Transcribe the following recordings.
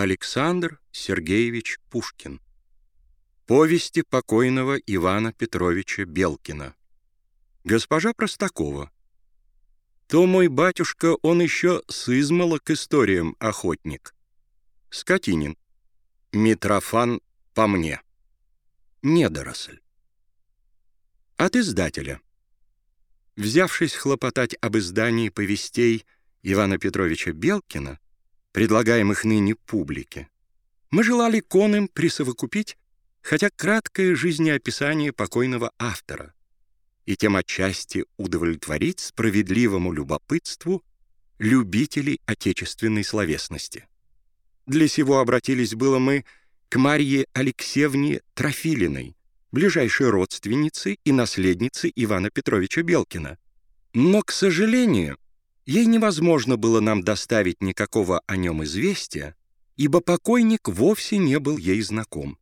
Александр Сергеевич Пушкин. Повести покойного Ивана Петровича Белкина. Госпожа Простакова. То мой батюшка, он еще с измала к историям охотник. Скотинин. Митрофан по мне. Недоросль. От издателя. Взявшись хлопотать об издании повестей Ивана Петровича Белкина, предлагаемых ныне публике, мы желали конам присовокупить хотя краткое жизнеописание покойного автора и тем отчасти удовлетворить справедливому любопытству любителей отечественной словесности. Для сего обратились было мы к Марье Алексеевне Трофилиной, ближайшей родственнице и наследнице Ивана Петровича Белкина. Но, к сожалению, ей невозможно было нам доставить никакого о нем известия, ибо покойник вовсе не был ей знаком.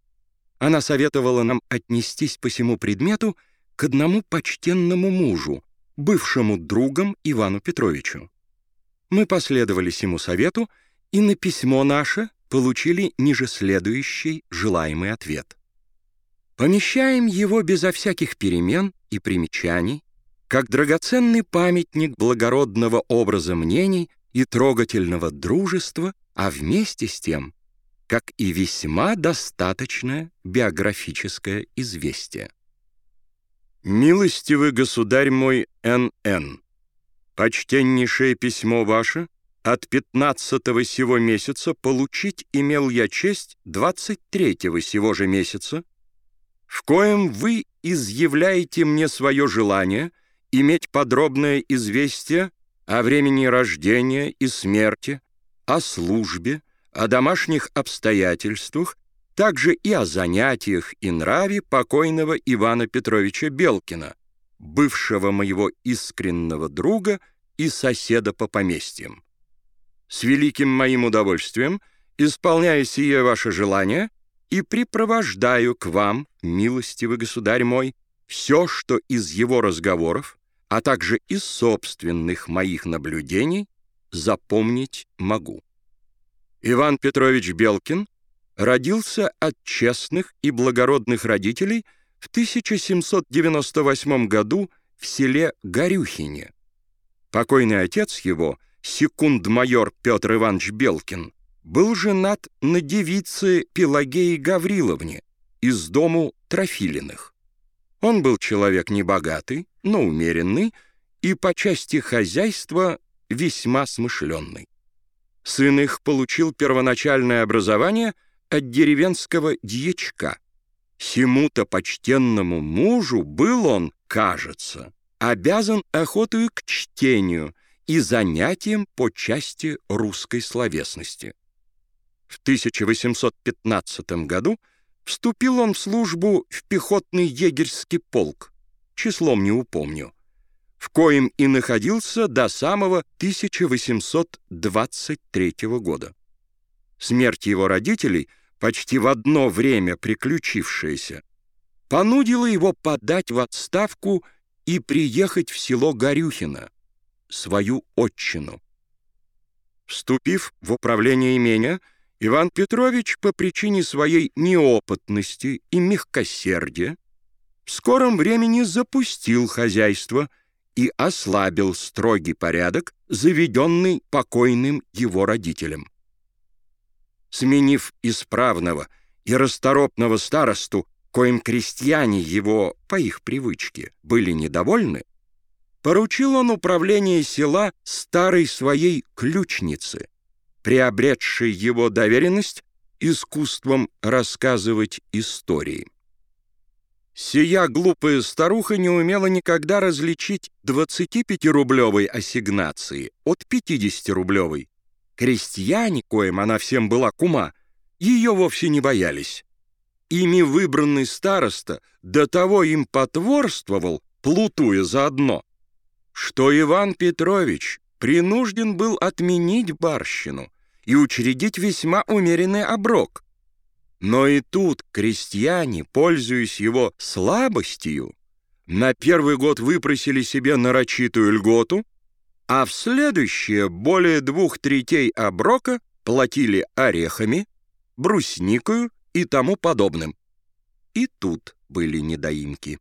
Она советовала нам отнестись по всему предмету к одному почтенному мужу, бывшему другом Ивану Петровичу. Мы последовали сему совету и на письмо наше получили ниже следующий желаемый ответ. Помещаем его безо всяких перемен и примечаний, как драгоценный памятник благородного образа мнений и трогательного дружества, а вместе с тем, как и весьма достаточное биографическое известие. «Милостивый государь мой Н.Н., почтеннейшее письмо ваше от 15-го сего месяца получить имел я честь 23-го сего же месяца, в коем вы изъявляете мне свое желание иметь подробное известие о времени рождения и смерти, о службе, о домашних обстоятельствах, также и о занятиях и нраве покойного Ивана Петровича Белкина, бывшего моего искреннего друга и соседа по поместьям. С великим моим удовольствием исполняю сие ваше желание и припровождаю к вам, милостивый государь мой, все, что из его разговоров, а также из собственных моих наблюдений запомнить могу. Иван Петрович Белкин родился от честных и благородных родителей в 1798 году в селе Горюхине. Покойный отец его — секунд-майор Петр Иванович Белкин был женат на девице Пелагеи Гавриловне из дому Трофилиных. Он был человек небогатый, но умеренный и по части хозяйства весьма смышленный. Сын их получил первоначальное образование от деревенского дьячка. Сему-то почтенному мужу был он, кажется, обязан охотою к чтению — и занятием по части русской словесности. В 1815 году вступил он в службу в пехотный егерский полк, числом не упомню, в коем и находился до самого 1823 года. Смерть его родителей, почти в одно время приключившаяся, понудила его подать в отставку и приехать в село Горюхино, свою отчину. Вступив в управление имения, Иван Петрович по причине своей неопытности и мягкосердия в скором времени запустил хозяйство и ослабил строгий порядок, заведенный покойным его родителям. Сменив исправного и расторопного старосту, коим крестьяне его, по их привычке, были недовольны, поручил он управление села старой своей ключницы, приобретшей его доверенность искусством рассказывать истории. Сия глупая старуха не умела никогда различить 25-рублевой ассигнации от 50-рублевой. Крестьяне, коим она всем была кума, ее вовсе не боялись. Ими выбранный староста до того им потворствовал, плутуя заодно, что Иван Петрович принужден был отменить барщину и учредить весьма умеренный оброк. Но и тут крестьяне, пользуясь его слабостью, на первый год выпросили себе нарочитую льготу, а в следующее более двух третей оброка платили орехами, брусникою и тому подобным. И тут были недоимки.